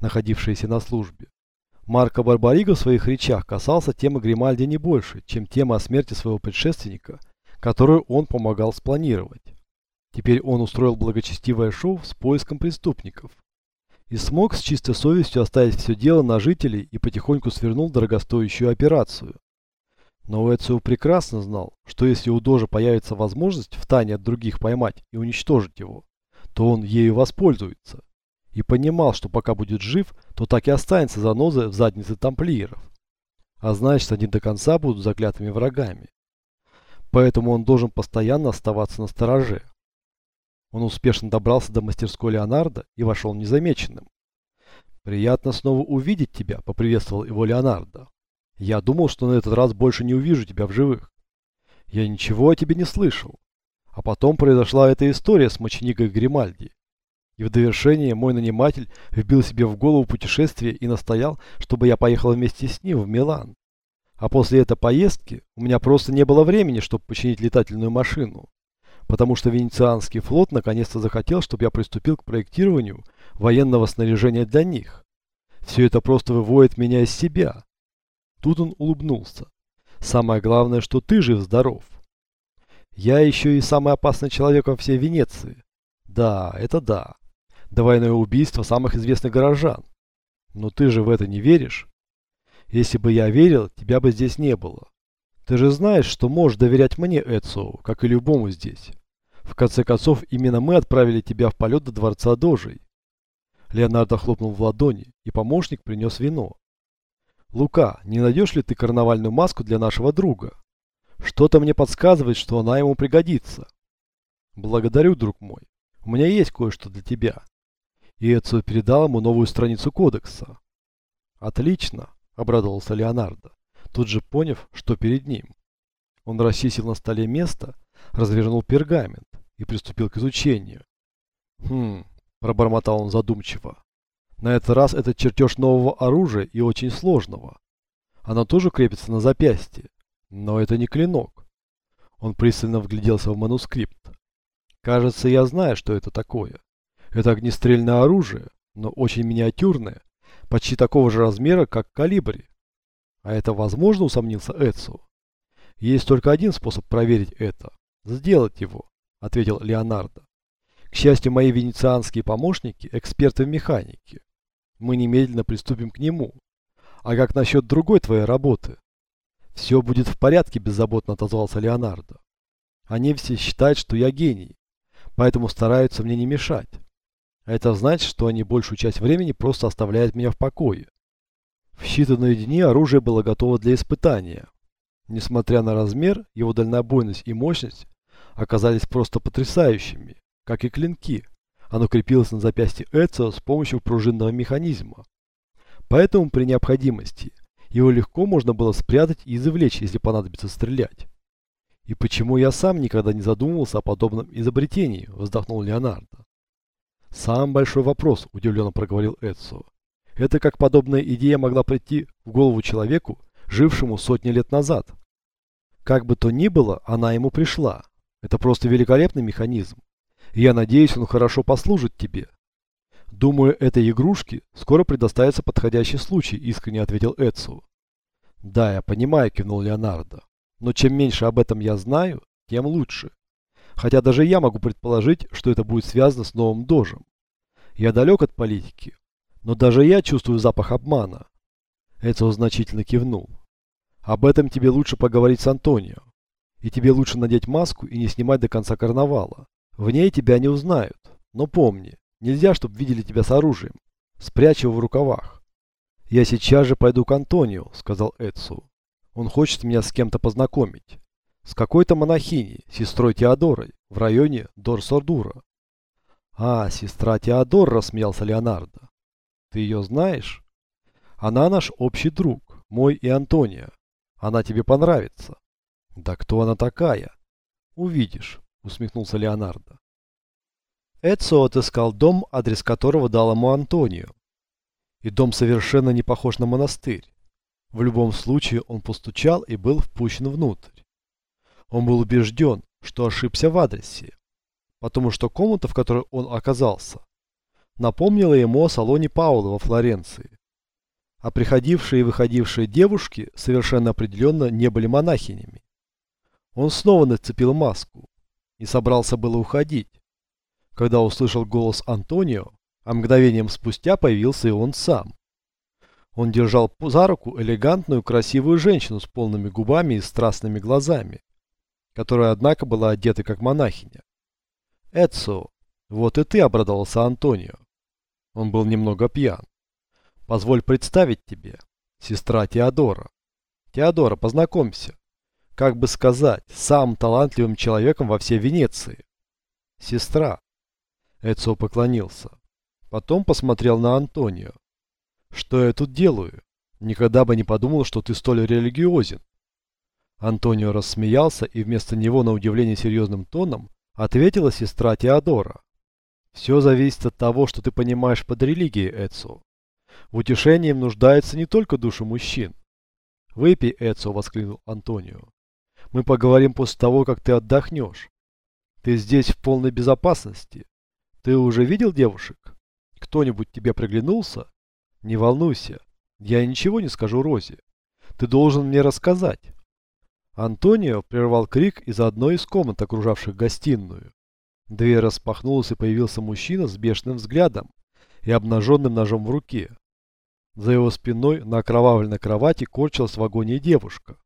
находившиеся на службе. Марко Барбариго в своих речах касался темы Гримальди не больше, чем темы о смерти своего предшественника, которую он помогал спланировать. Теперь он устроил благочестивое шоу с поиском преступников и смог с чистой совестью оставить все дело на жителей и потихоньку свернул дорогостоящую операцию. Но Эцио прекрасно знал, что если у Дожа появится возможность втайне от других поймать и уничтожить его, то он ею воспользуется. И понимал, что пока будет жив, то так и останется занозой в заднице тамплиеров. А значит, они до конца будут заклятыми врагами. Поэтому он должен постоянно оставаться на стороже. Он успешно добрался до мастерской Леонардо и вошел незамеченным. «Приятно снова увидеть тебя», — поприветствовал его Леонардо. «Я думал, что на этот раз больше не увижу тебя в живых. Я ничего о тебе не слышал. А потом произошла эта история с мученикой Гримальди. И в довершение мой наниматель вбил себе в голову путешествие и настоял, чтобы я поехал вместе с ним в Милан. А после этой поездки у меня просто не было времени, чтобы починить летательную машину потому что Венецианский флот наконец-то захотел, чтобы я приступил к проектированию военного снаряжения для них. Все это просто выводит меня из себя. Тут он улыбнулся. Самое главное, что ты жив-здоров. Я еще и самый опасный человек во всей Венеции. Да, это да. Двойное убийство самых известных горожан. Но ты же в это не веришь? Если бы я верил, тебя бы здесь не было. Ты же знаешь, что можешь доверять мне, Эцио, как и любому здесь. В конце концов, именно мы отправили тебя в полет до дворца Дожей. Леонардо хлопнул в ладони, и помощник принес вино. Лука, не найдешь ли ты карнавальную маску для нашего друга? Что-то мне подсказывает, что она ему пригодится. Благодарю, друг мой. У меня есть кое-что для тебя. И Эцио передал ему новую страницу кодекса. Отлично, обрадовался Леонардо тут же поняв, что перед ним. Он расчистил на столе место, развернул пергамент и приступил к изучению. «Хм», – пробормотал он задумчиво. «На этот раз это чертеж нового оружия и очень сложного. Оно тоже крепится на запястье, но это не клинок». Он пристально вгляделся в манускрипт. «Кажется, я знаю, что это такое. Это огнестрельное оружие, но очень миниатюрное, почти такого же размера, как калибри. А это возможно, усомнился Эдсу. Есть только один способ проверить это. Сделать его, ответил Леонардо. К счастью, мои венецианские помощники – эксперты в механике. Мы немедленно приступим к нему. А как насчет другой твоей работы? Все будет в порядке, беззаботно отозвался Леонардо. Они все считают, что я гений, поэтому стараются мне не мешать. Это значит, что они большую часть времени просто оставляют меня в покое. В считанные дни оружие было готово для испытания. Несмотря на размер, его дальнобойность и мощность оказались просто потрясающими, как и клинки. Оно крепилось на запястье Эцио с помощью пружинного механизма. Поэтому при необходимости его легко можно было спрятать и извлечь, если понадобится стрелять. «И почему я сам никогда не задумывался о подобном изобретении?» – вздохнул Леонардо. «Самый большой вопрос», – удивленно проговорил Эцио. Это как подобная идея могла прийти в голову человеку, жившему сотни лет назад. Как бы то ни было, она ему пришла. Это просто великолепный механизм. Я надеюсь, он хорошо послужит тебе. Думаю, этой игрушке скоро предоставится подходящий случай, искренне ответил Эдсу. Да, я понимаю, кивнул Леонардо. Но чем меньше об этом я знаю, тем лучше. Хотя даже я могу предположить, что это будет связано с новым дожем. Я далек от политики, но даже я чувствую запах обмана. Эцио значительно кивнул. Об этом тебе лучше поговорить с Антонио. И тебе лучше надеть маску и не снимать до конца карнавала. В ней тебя не узнают. Но помни, нельзя, чтобы видели тебя с оружием. Спрячь его в рукавах. Я сейчас же пойду к Антонио, сказал Эцу. Он хочет меня с кем-то познакомить. С какой-то монахиней, сестрой Теодорой, в районе Дор-Сордура. А, сестра Теодор, рассмеялся Леонардо. Ты ее знаешь? Она наш общий друг, мой и Антония. Она тебе понравится. Да кто она такая? Увидишь, усмехнулся Леонардо. Эдсо отыскал дом, адрес которого дал ему Антонио. И дом совершенно не похож на монастырь. В любом случае он постучал и был впущен внутрь. Он был убежден, что ошибся в адресе, потому что комната, в которой он оказался, напомнила ему о салоне Паула во Флоренции. А приходившие и выходившие девушки совершенно определенно не были монахинями. Он снова нацепил маску и собрался было уходить, когда услышал голос Антонио, а мгновением спустя появился и он сам. Он держал за руку элегантную, красивую женщину с полными губами и страстными глазами, которая, однако, была одета как монахиня. «Эцо, вот и ты», — обрадовался Антонио. Он был немного пьян. «Позволь представить тебе, сестра Теодора. Теодора, познакомься. Как бы сказать, самым талантливым человеком во всей Венеции. Сестра». Эцо поклонился. Потом посмотрел на Антонио. «Что я тут делаю? Никогда бы не подумал, что ты столь религиозен». Антонио рассмеялся и вместо него на удивление серьезным тоном ответила сестра Теодора. Все зависит от того, что ты понимаешь под религией, Эцо. В утешении нуждается не только душа мужчин. Выпей, Эцо, воскликнул Антонио. Мы поговорим после того, как ты отдохнешь. Ты здесь в полной безопасности. Ты уже видел девушек? Кто-нибудь тебе приглянулся? Не волнуйся. Я ничего не скажу Розе. Ты должен мне рассказать. Антонио прервал крик из одной из комнат, окружавших гостиную. Дверь распахнулась и появился мужчина с бешеным взглядом и обнаженным ножом в руке. За его спиной на окровавленной кровати корчилась в агонии девушка.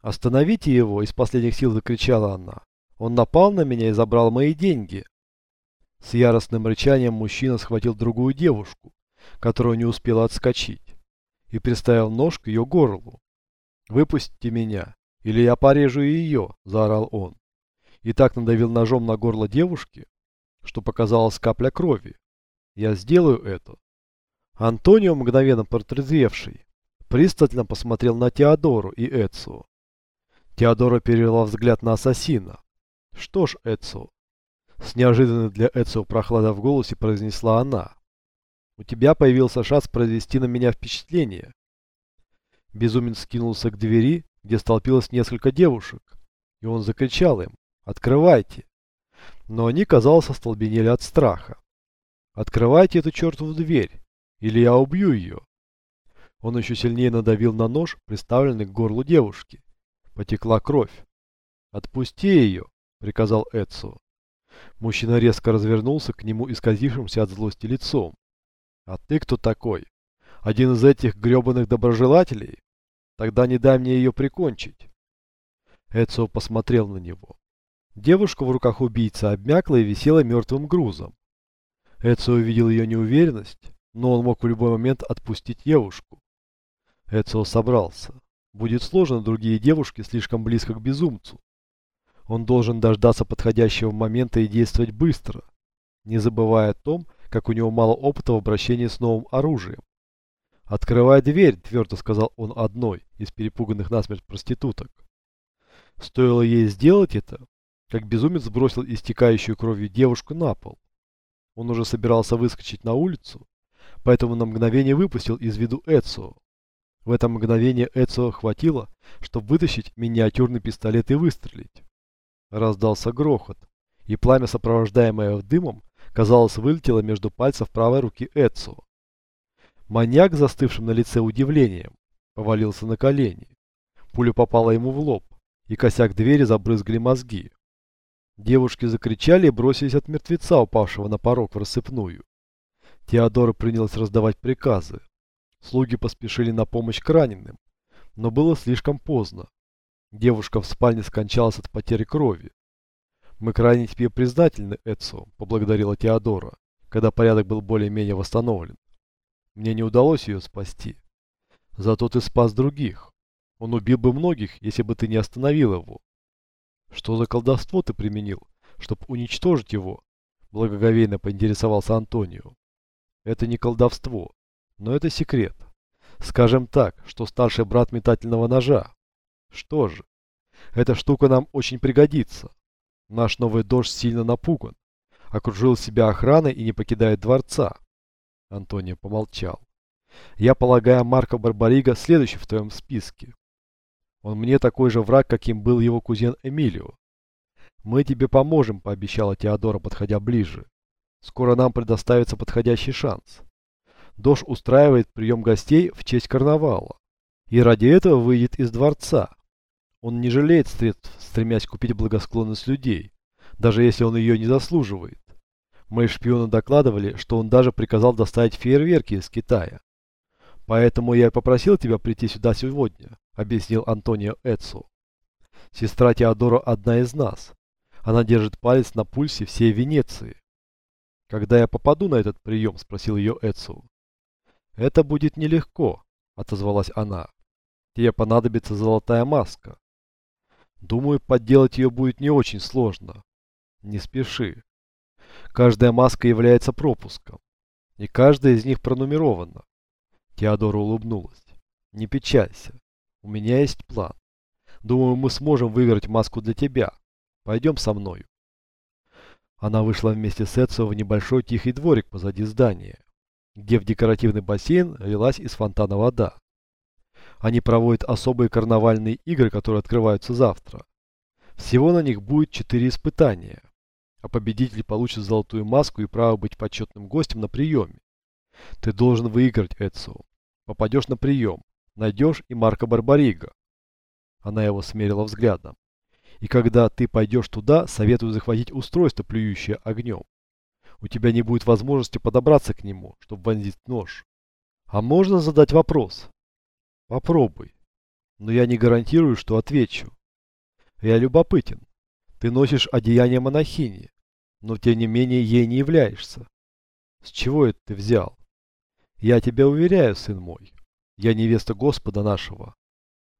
«Остановите его!» – из последних сил закричала она. «Он напал на меня и забрал мои деньги!» С яростным рычанием мужчина схватил другую девушку, которая не успела отскочить, и приставил нож к ее горлу. «Выпустите меня, или я порежу ее!» – заорал он и так надавил ножом на горло девушки, что показалась капля крови. Я сделаю это. Антонио, мгновенно протрезвевший, пристально посмотрел на Теодору и Эцио. Теодора перевела взгляд на ассасина. Что ж, Эцио, с неожиданной для Эцио прохлада в голосе произнесла она. У тебя появился шанс произвести на меня впечатление. Безумец скинулся к двери, где столпилось несколько девушек, и он закричал им. Открывайте. Но они, казалось, остолбенели от страха. Открывайте эту чертову дверь, или я убью ее. Он еще сильнее надавил на нож, приставленный к горлу девушки. Потекла кровь. «Отпусти ее», — приказал Эдсо. Мужчина резко развернулся к нему исказившимся от злости лицом. «А ты кто такой? Один из этих гребаных доброжелателей? Тогда не дай мне ее прикончить». Эдсо посмотрел на него. Девушка в руках убийцы обмякла и висела мертвым грузом. Эцио увидел ее неуверенность, но он мог в любой момент отпустить девушку. Эцио собрался. Будет сложно другие девушки слишком близко к безумцу. Он должен дождаться подходящего момента и действовать быстро, не забывая о том, как у него мало опыта в обращении с новым оружием. «Открывай дверь», – твердо сказал он одной из перепуганных насмерть проституток. Стоило ей сделать это, как безумец бросил истекающую кровью девушку на пол. Он уже собирался выскочить на улицу, поэтому на мгновение выпустил из виду Эцио. В это мгновение Эцио хватило, чтобы вытащить миниатюрный пистолет и выстрелить. Раздался грохот, и пламя, сопровождаемое дымом, казалось, вылетело между пальцев правой руки Эцио. Маньяк, застывшим на лице удивлением, повалился на колени. Пуля попала ему в лоб, и косяк двери забрызгали мозги. Девушки закричали и бросились от мертвеца, упавшего на порог в рассыпную. Теодора принялась раздавать приказы. Слуги поспешили на помощь к раненым, но было слишком поздно. Девушка в спальне скончалась от потери крови. «Мы крайне тебе признательны, Эдсо», — поблагодарила Теодора, когда порядок был более-менее восстановлен. «Мне не удалось ее спасти. Зато ты спас других. Он убил бы многих, если бы ты не остановил его. Что за колдовство ты применил, чтобы уничтожить его? Благоговейно поинтересовался Антонио. Это не колдовство, но это секрет. Скажем так, что старший брат метательного ножа. Что же, эта штука нам очень пригодится. Наш новый дождь сильно напуган, окружил себя охраной и не покидает дворца. Антонио помолчал. Я полагаю, Марко Барбарига следующий в твоем списке. Он мне такой же враг, каким был его кузен Эмилио. Мы тебе поможем, пообещала Теодора, подходя ближе. Скоро нам предоставится подходящий шанс. Дош устраивает прием гостей в честь карнавала. И ради этого выйдет из дворца. Он не жалеет средств, стремясь купить благосклонность людей, даже если он ее не заслуживает. Мои шпионы докладывали, что он даже приказал доставить фейерверки из Китая. Поэтому я попросил тебя прийти сюда сегодня, объяснил Антонио Эцу. Сестра Теодора одна из нас. Она держит палец на пульсе всей Венеции. Когда я попаду на этот прием, спросил ее Эцу. Это будет нелегко, отозвалась она. Тебе понадобится золотая маска. Думаю, подделать ее будет не очень сложно. Не спеши. Каждая маска является пропуском. И каждая из них пронумерована. Теодора улыбнулась. Не печалься. У меня есть план. Думаю, мы сможем выиграть маску для тебя. Пойдем со мною. Она вышла вместе с Эцио в небольшой тихий дворик позади здания, где в декоративный бассейн лилась из фонтана вода. Они проводят особые карнавальные игры, которые открываются завтра. Всего на них будет четыре испытания, а победитель получит золотую маску и право быть почетным гостем на приеме. Ты должен выиграть, Эцио. Попадешь на прием, найдешь и Марка Барбарига. Она его смерила взглядом. И когда ты пойдешь туда, советую захватить устройство, плюющее огнем. У тебя не будет возможности подобраться к нему, чтобы вонзить нож. А можно задать вопрос? Попробуй. Но я не гарантирую, что отвечу. Я любопытен. Ты носишь одеяние монахини, но тем не менее ей не являешься. С чего это ты взял? Я тебя уверяю, сын мой, я невеста Господа нашего.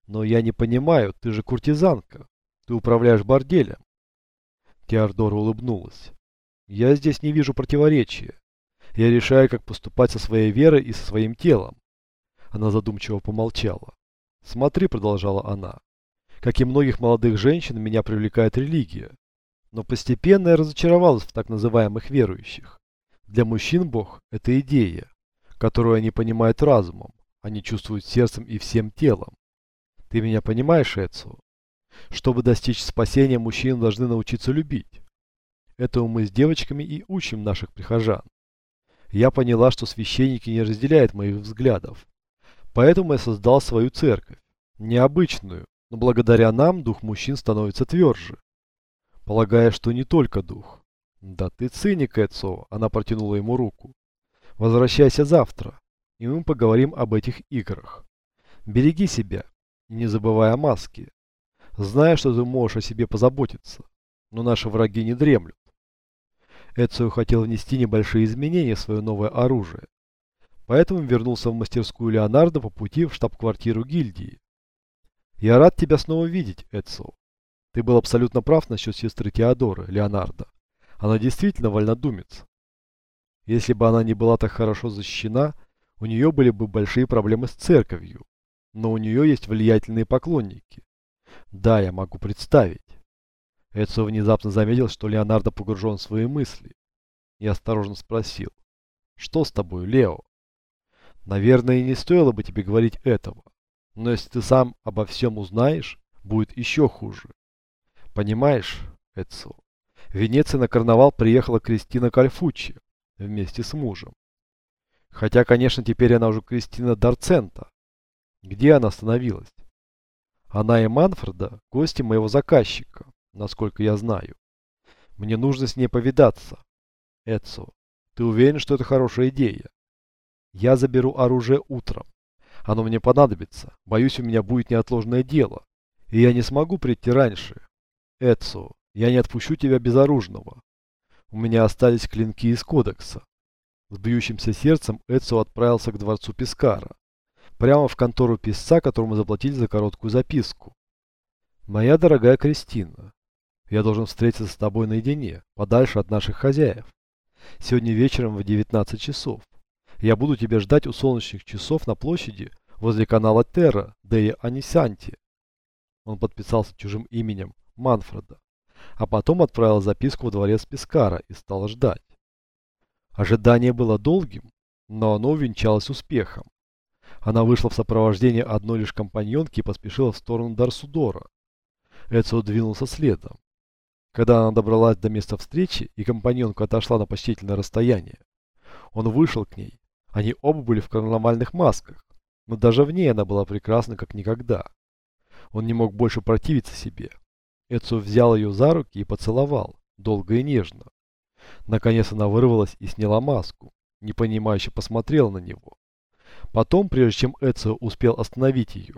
Но я не понимаю, ты же куртизанка. Ты управляешь борделем. Теодора улыбнулась. Я здесь не вижу противоречия. Я решаю, как поступать со своей верой и со своим телом. Она задумчиво помолчала. Смотри, продолжала она. Как и многих молодых женщин, меня привлекает религия. Но постепенно я разочаровалась в так называемых верующих. Для мужчин Бог – это идея, которую они понимают разумом, они чувствуют сердцем и всем телом. Ты меня понимаешь, Эцио? Чтобы достичь спасения, мужчины должны научиться любить. Этому мы с девочками и учим наших прихожан. Я поняла, что священники не разделяют моих взглядов. Поэтому я создал свою церковь. Необычную, но благодаря нам дух мужчин становится тверже. Полагая, что не только дух. Да ты циник, Эцо, она протянула ему руку. Возвращайся завтра, и мы поговорим об этих играх. Береги себя не забывая о маске. Зная, что ты можешь о себе позаботиться. Но наши враги не дремлют. Эцио хотел внести небольшие изменения в свое новое оружие. Поэтому вернулся в мастерскую Леонардо по пути в штаб-квартиру гильдии. «Я рад тебя снова видеть, Эцио. Ты был абсолютно прав насчет сестры Теодоры, Леонардо. Она действительно вольнодумец. Если бы она не была так хорошо защищена, у нее были бы большие проблемы с церковью но у нее есть влиятельные поклонники. Да, я могу представить. Эдсо внезапно заметил, что Леонардо погружен в свои мысли. И осторожно спросил. Что с тобой, Лео? Наверное, не стоило бы тебе говорить этого. Но если ты сам обо всем узнаешь, будет еще хуже. Понимаешь, Эдсо, в Венеции на карнавал приехала Кристина Кальфуччи вместе с мужем. Хотя, конечно, теперь она уже Кристина Дарцента. Где она остановилась? Она и Манфреда – гости моего заказчика, насколько я знаю. Мне нужно с ней повидаться. Эдсо, ты уверен, что это хорошая идея? Я заберу оружие утром. Оно мне понадобится. Боюсь, у меня будет неотложное дело. И я не смогу прийти раньше. Эдсо, я не отпущу тебя безоружного. У меня остались клинки из кодекса. С бьющимся сердцем Эдсо отправился к дворцу Пискара прямо в контору писца, которому заплатили за короткую записку. «Моя дорогая Кристина, я должен встретиться с тобой наедине, подальше от наших хозяев. Сегодня вечером в 19 часов. Я буду тебя ждать у солнечных часов на площади возле канала Терра, Дея Анисанти». Он подписался чужим именем Манфреда, а потом отправил записку в дворец Пискара и стал ждать. Ожидание было долгим, но оно увенчалось успехом. Она вышла в сопровождении одной лишь компаньонки и поспешила в сторону Дарсудора. Эцио двинулся следом. Когда она добралась до места встречи и компаньонка отошла на почтительное расстояние, он вышел к ней. Они оба были в карнавальных масках, но даже в ней она была прекрасна как никогда. Он не мог больше противиться себе. Эцу взял ее за руки и поцеловал, долго и нежно. Наконец она вырвалась и сняла маску, непонимающе посмотрела на него. Потом, прежде чем Эцио успел остановить ее,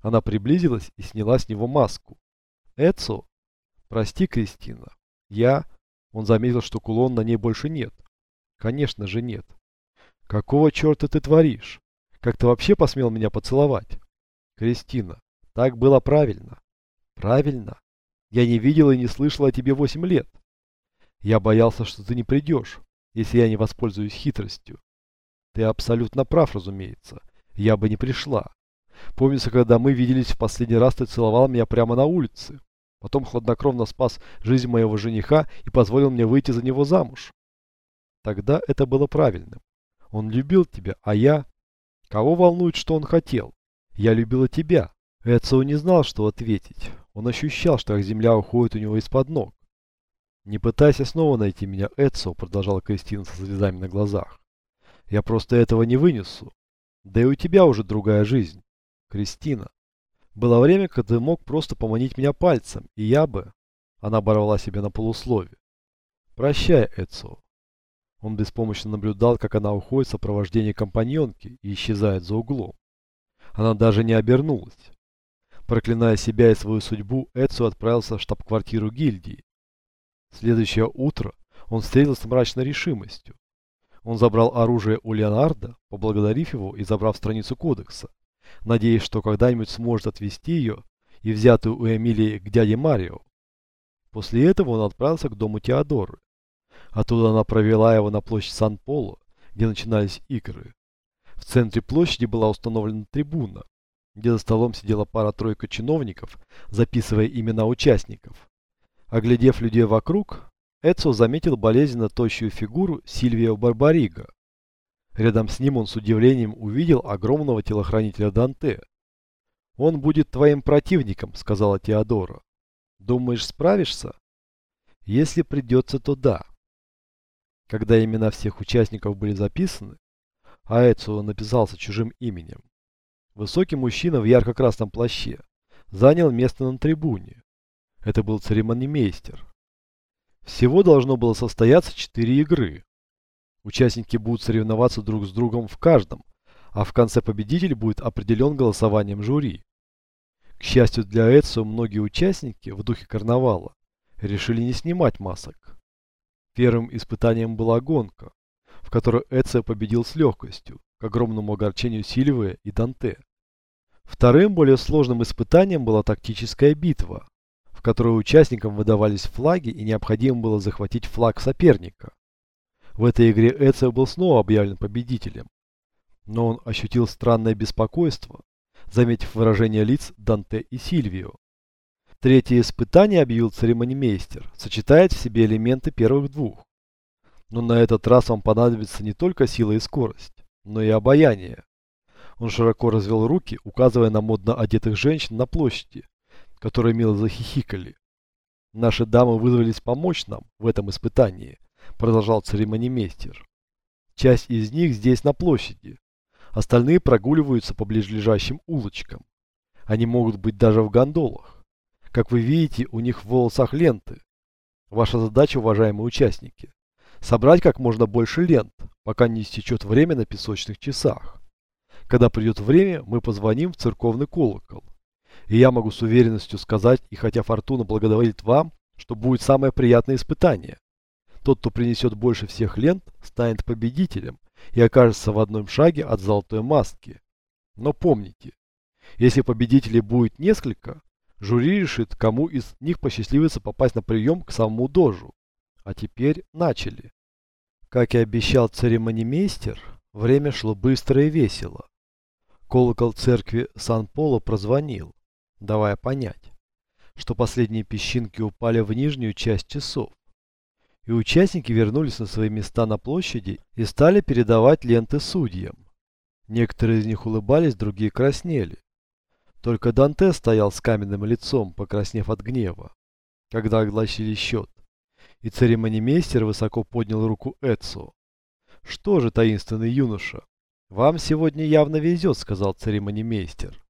она приблизилась и сняла с него маску. Эцио? Прости, Кристина. Я... Он заметил, что кулон на ней больше нет. Конечно же нет. Какого черта ты творишь? Как ты вообще посмел меня поцеловать? Кристина, так было правильно. Правильно? Я не видел и не слышал о тебе восемь лет. Я боялся, что ты не придешь, если я не воспользуюсь хитростью. Ты абсолютно прав, разумеется. Я бы не пришла. Помнится, когда мы виделись в последний раз, ты целовал меня прямо на улице. Потом хладнокровно спас жизнь моего жениха и позволил мне выйти за него замуж. Тогда это было правильным. Он любил тебя, а я... Кого волнует, что он хотел? Я любила тебя. Эцио не знал, что ответить. Он ощущал, что земля уходит у него из-под ног. «Не пытайся снова найти меня, Эцио», — продолжала Кристина со слезами на глазах. «Я просто этого не вынесу. Да и у тебя уже другая жизнь. Кристина. Было время, когда ты мог просто поманить меня пальцем, и я бы... Она оборвала себя на полуслове. Прощай, Эцо. Он беспомощно наблюдал, как она уходит в сопровождении компаньонки и исчезает за углом. Она даже не обернулась. Проклиная себя и свою судьбу, Эцу отправился в штаб-квартиру гильдии. Следующее утро он встретился с мрачной решимостью. Он забрал оружие у Леонарда, поблагодарив его и забрав страницу кодекса надеясь, что когда-нибудь сможет отвезти ее и взятую у Эмилии к дяде Марио. После этого он отправился к дому Теодоры. Оттуда она провела его на площадь Сан-Поло, где начинались игры. В центре площади была установлена трибуна, где за столом сидела пара-тройка чиновников, записывая имена участников. Оглядев людей вокруг, Эцо заметил болезненно тощую фигуру Сильвио Барбарига, Рядом с ним он с удивлением увидел огромного телохранителя Данте. «Он будет твоим противником», — сказала Теодора. «Думаешь, справишься?» «Если придется, то да». Когда имена всех участников были записаны, Аэцу написался чужим именем. Высокий мужчина в ярко-красном плаще занял место на трибуне. Это был церемонимейстер. Всего должно было состояться четыре игры. Участники будут соревноваться друг с другом в каждом, а в конце победитель будет определен голосованием жюри. К счастью для Эцио, многие участники в духе карнавала решили не снимать масок. Первым испытанием была гонка, в которой Эцио победил с легкостью, к огромному огорчению Сильвия и Данте. Вторым, более сложным испытанием была тактическая битва, в которой участникам выдавались флаги и необходимо было захватить флаг соперника. В этой игре Эцио был снова объявлен победителем. Но он ощутил странное беспокойство, заметив выражение лиц Данте и Сильвио. Третье испытание, объявил церемонимейстер, сочетает в себе элементы первых двух. Но на этот раз вам понадобится не только сила и скорость, но и обаяние. Он широко развел руки, указывая на модно одетых женщин на площади, которые мило захихикали. Наши дамы вызвались помочь нам в этом испытании продолжал церемонимейстер. Часть из них здесь на площади. Остальные прогуливаются по ближайшим улочкам. Они могут быть даже в гондолах. Как вы видите, у них в волосах ленты. Ваша задача, уважаемые участники, собрать как можно больше лент, пока не истечет время на песочных часах. Когда придет время, мы позвоним в церковный колокол. И я могу с уверенностью сказать, и хотя Фортуна благодарит вам, что будет самое приятное испытание. Тот, кто принесет больше всех лент, станет победителем и окажется в одном шаге от золотой маски. Но помните, если победителей будет несколько, жюри решит, кому из них посчастливится попасть на прием к самому дожу. А теперь начали. Как и обещал церемонимейстер, время шло быстро и весело. Колокол церкви Сан-Поло прозвонил, давая понять, что последние песчинки упали в нижнюю часть часов и участники вернулись на свои места на площади и стали передавать ленты судьям. Некоторые из них улыбались, другие краснели. Только Данте стоял с каменным лицом, покраснев от гнева. когда огласили счет. И церемонимейстер высоко поднял руку Эдсу. «Что же, таинственный юноша, вам сегодня явно везет», — сказал церемонимейстер.